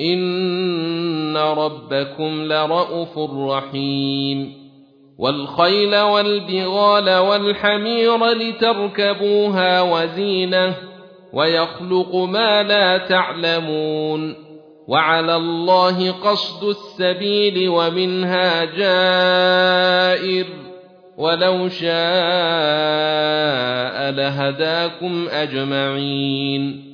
إن ربكم لرءوف رحيم والخيل والبغال والحمير لتركبوها وزينه ويخلق ما لا تعلمون وعلى الله قصد السبيل ومنها جائر ولو شاء لهداكم أجمعين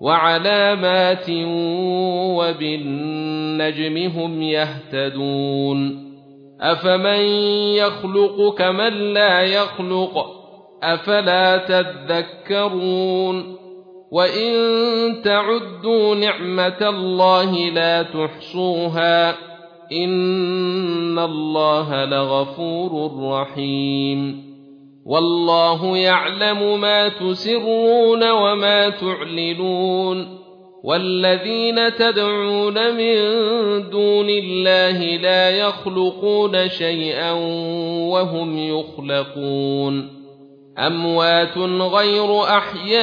وعلامات وبالنجم هم يهتدون أفمن يخلق كمن لا يخلق أفلا تذكرون وإن تعدوا نعمة الله لا تحصوها إن الله لغفور رحيم والله يعلم ما تسرون وما تعلنون والذين تدعون من دون الله لا يخلقون شيئا وهم يخلقون أموات غير أحياء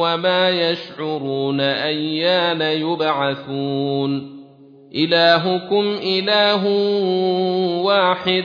وما يشعرون أيان يبعثون إلهكم إله واحد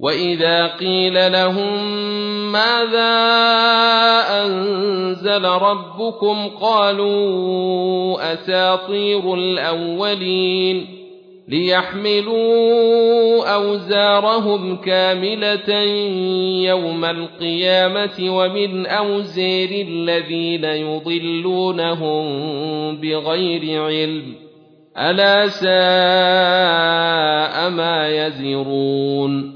واذا قيل لهم ماذا انزل ربكم قالوا اساطير الاولين ليحملوا اوزارهم كامله يوم القيامه ومن اوزير الذين يضلونهم بغير علم الا ساء ما يزرون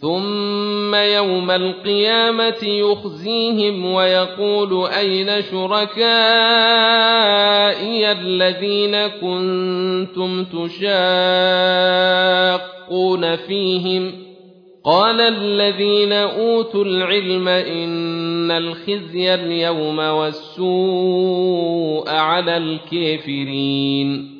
ثم يوم القيامه يخزيهم ويقول اين شركائي الذين كنتم تشاقون فيهم قال الذين اوتوا العلم ان الخزي اليوم والسوء على الكافرين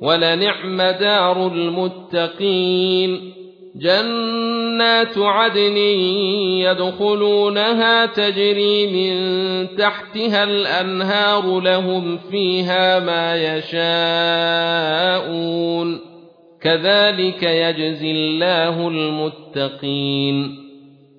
ولنعم دار المتقين. جنات عدن يدخلونها تجري من تحتها الأنهار لهم فيها ما يشاءون. كذلك يجزي الله المتقين.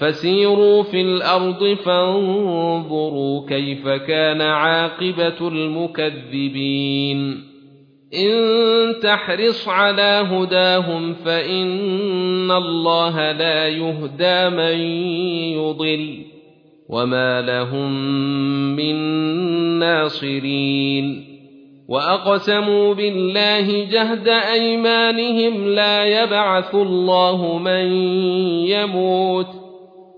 فسيروا في الأرض فانظروا كيف كان عاقبة المكذبين. إن تحرص على هداهم فإن الله لا يهدى من يضل وما لهم من ناصرين. وأقسموا بالله جهد أيمانهم لا يبعث الله من يموت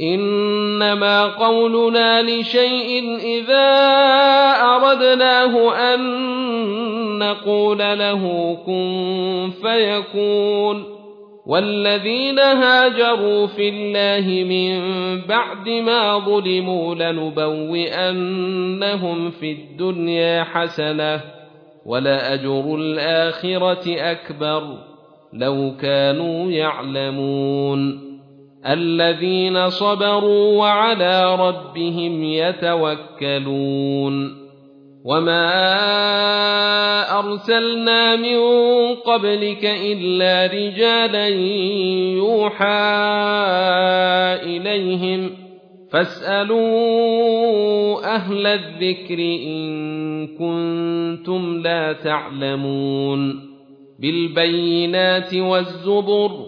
إنما قولنا لشيء إذا أردناه أن نقول له كن فيكون. والذين هاجروا في الله من بعد ما ظلموا لنبوئنهم في الدنيا حسنة ولأجر الآخرة أكبر. لو كانوا يعلمون. الذين صبروا وعلى ربهم يتوكلون. وما أرسلنا من قبلك إلا رجالا يوحى إليهم. فاسألوا أهل الذكر إن كنتم لا تعلمون. بالبينات والزبر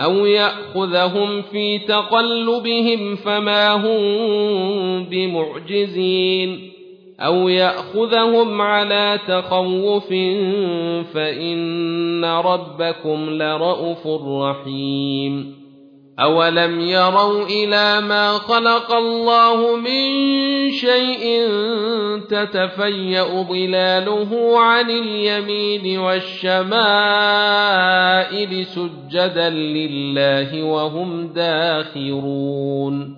أو يأخذهم في تقلبهم فما هم بمعجزين أو يأخذهم على تخوف فإن ربكم لرءوف رحيم أولم يروا إلى ما خلق الله من شيء تتفيا ظلاله عن اليمين والشمائل سجدا لله وهم داخرون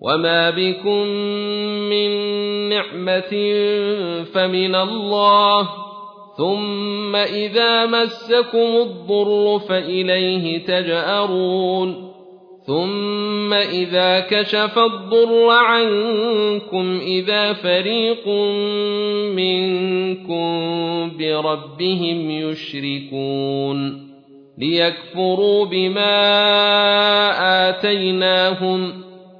وما بكم من نعمة فمن الله ثم إذا مسكم الضر فإليه تجارون ثم إذا كشف الضر عنكم إذا فريق منكم بربهم يشركون ليكفروا بما آتيناهم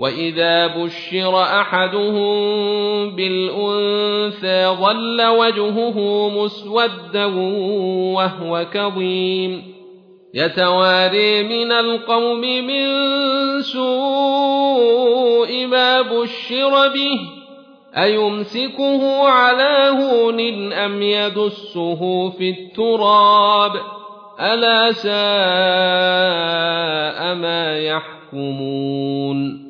وإذا بشر أحدهم بالأنثى ظل وجهه مسودا وهو كظيم يتواري من القوم من سوء ما بشر به أيمسكه على هون أم يدسه في التراب ألا ساء ما يحكمون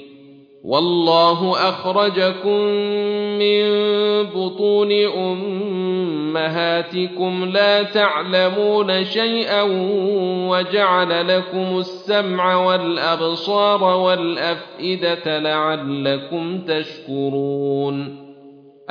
والله أخرجكم من بطون أمهاتكم لا تعلمون شيئا وجعل لكم السمع والأبصار والأفئدة لعلكم تشكرون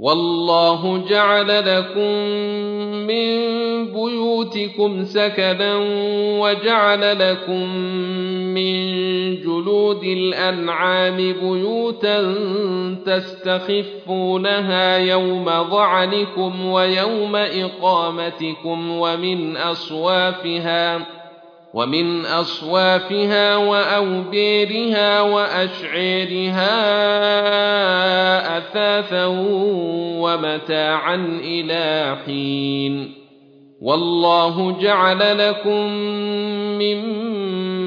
والله جعل لكم من بيوتكم سكنا وجعل لكم من جلود الأنعام بيوتا تستخفونها يوم ظعنكم ويوم إقامتكم ومن أصوافها ومن أصوافها واوبيرها واشعيرها أثاثا ومتاعا إلى حين. والله جعل لكم مما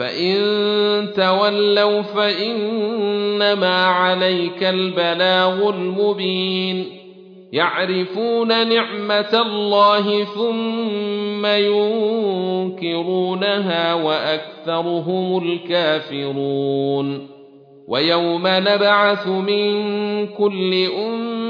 فان تولوا فانما عليك البلاغ المبين يعرفون نعمه الله ثم ينكرونها واكثرهم الكافرون ويوم نبعث من كل امه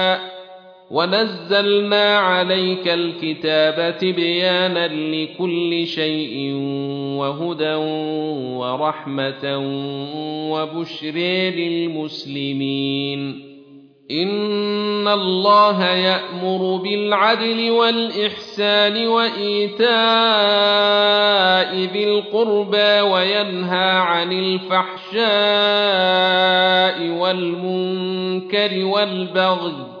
ونزلنا عليك الكتاب تبيانا لكل شيء وهدى ورحمه وبشر للمسلمين إن الله يأمر بالعدل والإحسان وإيتاء ذي القربى وينهى عن الفحشاء والمنكر والبغي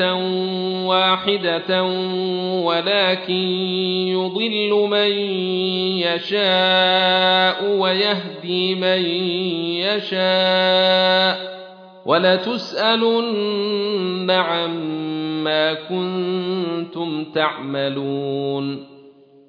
امه واحدة ولكن يضل من يشاء ويهدي من يشاء ولتسالن عما كنتم تعملون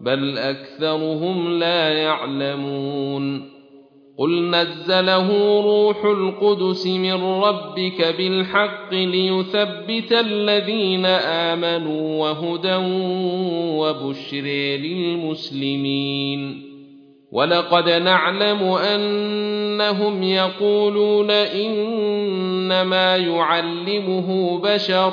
بل أكثرهم لا يعلمون قل نزله روح القدس من ربك بالحق ليثبت الذين آمنوا وهدى وبشر للمسلمين ولقد نعلم أنهم يقولون إنما يعلمه بشر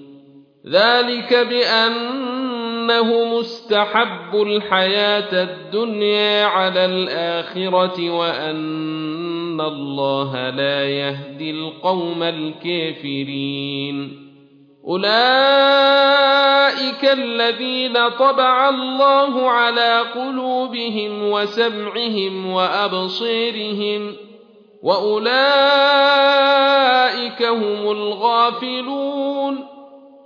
ذلك بانه مستحب الحياة الدنيا على الآخرة وأن الله لا يهدي القوم الكافرين. أولئك الذين طبع الله على قلوبهم وسمعهم وابصيرهم وأولئك هم الغافلون.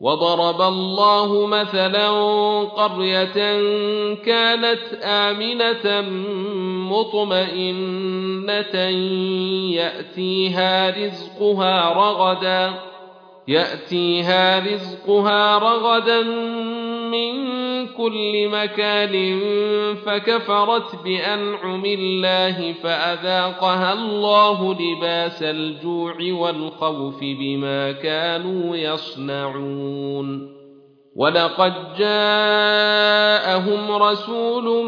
وضرب الله مثلا قرية كانت آمنة مطمئنة يأتيها رزقها رغدا يأتيها رزقها رغدا من كل مكان فكفرت بأنعم الله فأذاقها الله لباس الجوع والخوف بما كانوا يصنعون. ولقد جاءهم رسول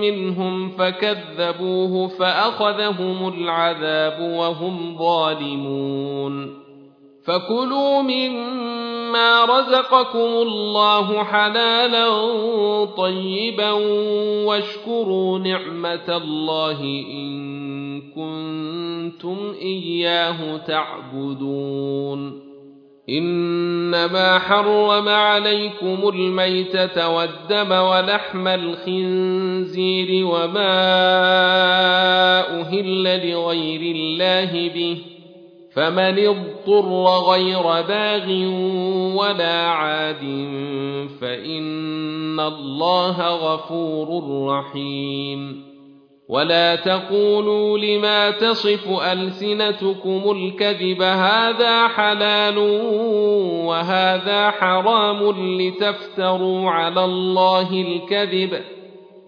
منهم فكذبوه فأخذهم العذاب وهم ظالمون. فكلوا مما رزقكم الله حلالا طيبا واشكروا نعمه الله ان كنتم اياه تعبدون انما حرم عليكم الميته والدم ولحم الخنزير وما أهل لغير الله به فمن اضطر غير باغ ولا عاد فإن الله غفور رحيم. ولا تقولوا لما تصف ألسنتكم الكذب هذا حلال وهذا حرام لتفتروا على الله الكذب.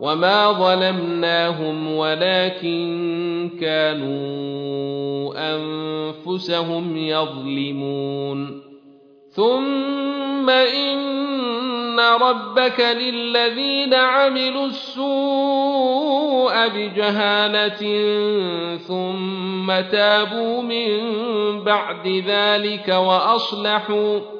وما ظلمناهم ولكن كانوا انفسهم يظلمون ثم ان ربك للذين عملوا السوء بجهاله ثم تابوا من بعد ذلك واصلحوا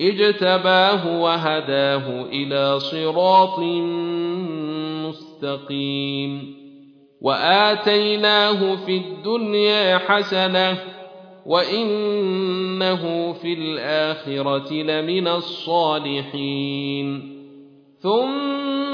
اجتباه وهداه إلى صراط مستقيم. وآتيناه في الدنيا حسنة وإنه في الآخرة لمن الصالحين. ثم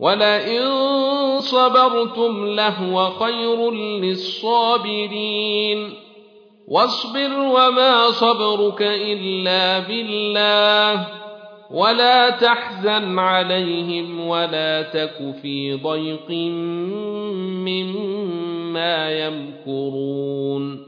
ولئن صبرتم لهو خير للصابرين واصبر وما صبرك الا بالله ولا تحزن عليهم ولا تك في ضيق مما يمكرون